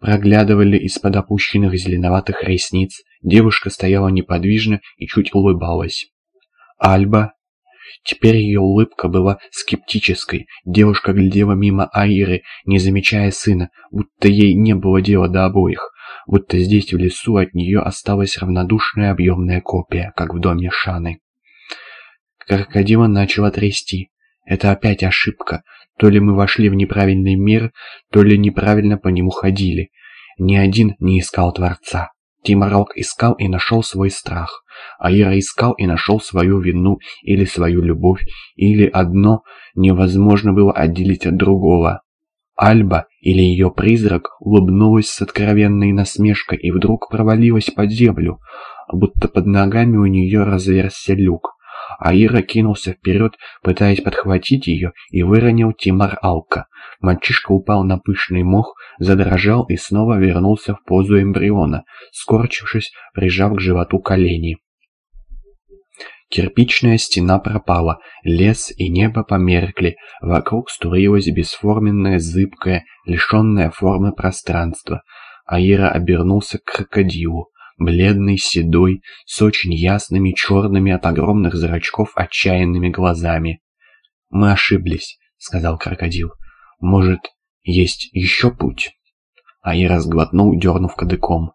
проглядывали из-под опущенных зеленоватых ресниц. Девушка стояла неподвижно и чуть улыбалась. Альба. Теперь ее улыбка была скептической. Девушка глядела мимо Айры, не замечая сына, будто ей не было дела до обоих. Будто здесь в лесу от нее осталась равнодушная объемная копия, как в доме Шаны. Крокодила начала трясти. Это опять ошибка. То ли мы вошли в неправильный мир, то ли неправильно по нему ходили. Ни один не искал Творца. Тиморок искал и нашел свой страх. Аира искал и нашел свою вину или свою любовь, или одно невозможно было отделить от другого. Альба или ее призрак улыбнулась с откровенной насмешкой и вдруг провалилась под землю, будто под ногами у нее разверзся люк. Аира кинулся вперед, пытаясь подхватить ее, и выронил Тимар Алка. Мальчишка упал на пышный мох, задрожал и снова вернулся в позу эмбриона, скорчившись, прижав к животу колени. Кирпичная стена пропала, лес и небо померкли, вокруг стурилось бесформенное, зыбкое, лишенное формы пространство. Аира обернулся к крокодилу бледный, седой, с очень ясными, черными от огромных зрачков отчаянными глазами. «Мы ошиблись», — сказал крокодил. «Может, есть еще путь?» А я разглотнул, дернув кадыком.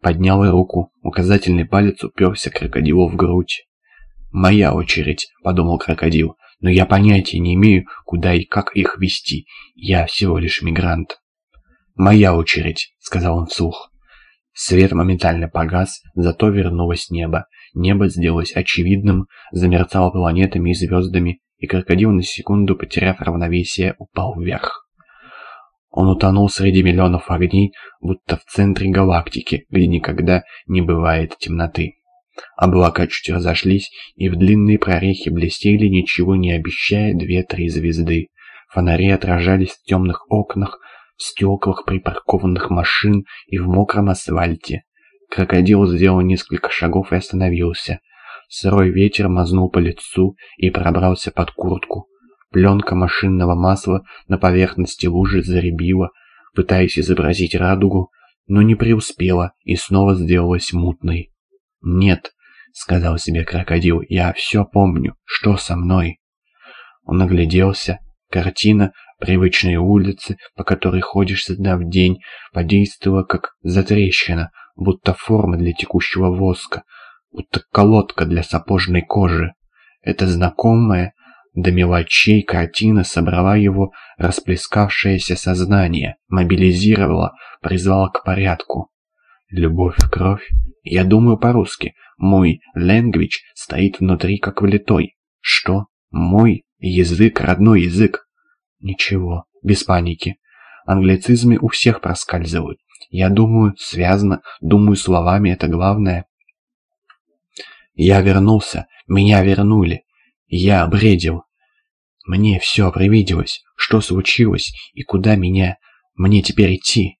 Поднял руку, указательный палец уперся крокодилу в грудь. «Моя очередь», — подумал крокодил, — «но я понятия не имею, куда и как их вести. Я всего лишь мигрант». «Моя очередь», — сказал он вслух. Свет моментально погас, зато вернулось небо. Небо сделалось очевидным, замерцало планетами и звездами, и крокодил на секунду, потеряв равновесие, упал вверх. Он утонул среди миллионов огней, будто в центре галактики, где никогда не бывает темноты. Облака чуть разошлись, и в длинные прорехи блестели, ничего не обещая, две-три звезды. Фонари отражались в темных окнах, в стеклах припаркованных машин и в мокром асфальте. Крокодил сделал несколько шагов и остановился. Сырой ветер мазнул по лицу и пробрался под куртку. Пленка машинного масла на поверхности лужи заребила, пытаясь изобразить радугу, но не преуспела и снова сделалась мутной. «Нет», — сказал себе крокодил, — «я все помню. Что со мной?» Он огляделся. Картина Привычные улицы, по которой ходишь со дня в день, подействовала как затрещина, будто форма для текущего воска, будто колодка для сапожной кожи. Это знакомая до мелочей картина собрала его расплескавшееся сознание, мобилизировала, призвала к порядку. Любовь, кровь. Я думаю по-русски. Мой language стоит внутри как влитой. Что? Мой язык, родной язык. Ничего, без паники. Англицизмы у всех проскальзывают. Я думаю, связано, думаю словами, это главное. Я вернулся, меня вернули. Я бредил. Мне все привиделось, что случилось и куда меня, мне теперь идти.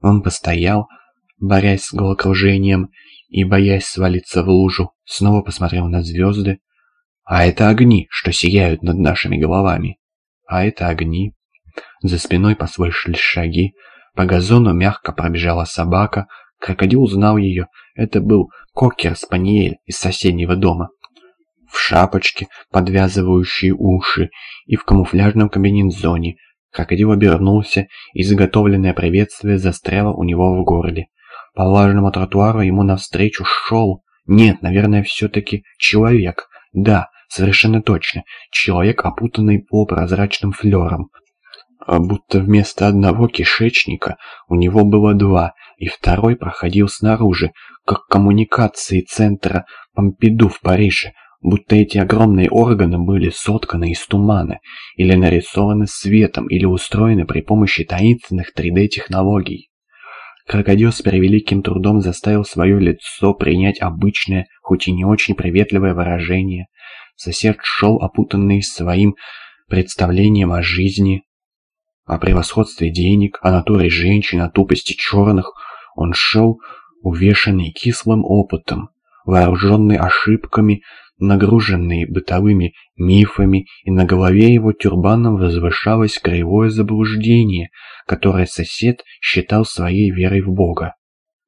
Он постоял, борясь с головокружением и боясь свалиться в лужу, снова посмотрел на звезды. А это огни, что сияют над нашими головами. А это огни. За спиной послышались шаги. По газону мягко пробежала собака. Крокодил узнал ее. Это был кокер-спаниель из соседнего дома. В шапочке, подвязывающей уши, и в камуфляжном комбинезоне. Крокодил обернулся, и заготовленное приветствие застряло у него в горле. По влажному тротуару ему навстречу шел... Нет, наверное, все-таки человек. Да, Совершенно точно. Человек, опутанный полупрозрачным флером. А будто вместо одного кишечника у него было два, и второй проходил снаружи, как коммуникации центра Помпиду в Париже, будто эти огромные органы были сотканы из тумана, или нарисованы светом, или устроены при помощи таинственных 3D-технологий. Крокодил с превеликим трудом заставил свое лицо принять обычное, хоть и не очень приветливое выражение – Сосед шел опутанный своим представлением о жизни, о превосходстве денег, о натуре женщин, о тупости черных. Он шел, увешанный кислым опытом, вооруженный ошибками, нагруженный бытовыми мифами, и на голове его тюрбаном возвышалось кривое заблуждение, которое сосед считал своей верой в Бога.